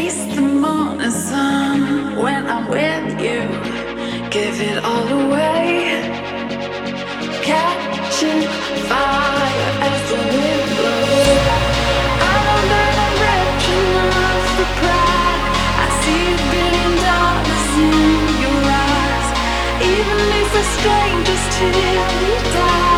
morning sun when I'm with you. Give it all away. Catching fire as the wind blows. I know that I'm rich enough for pride. I see a billion dollars in your eyes. Even if we're strangers till we die.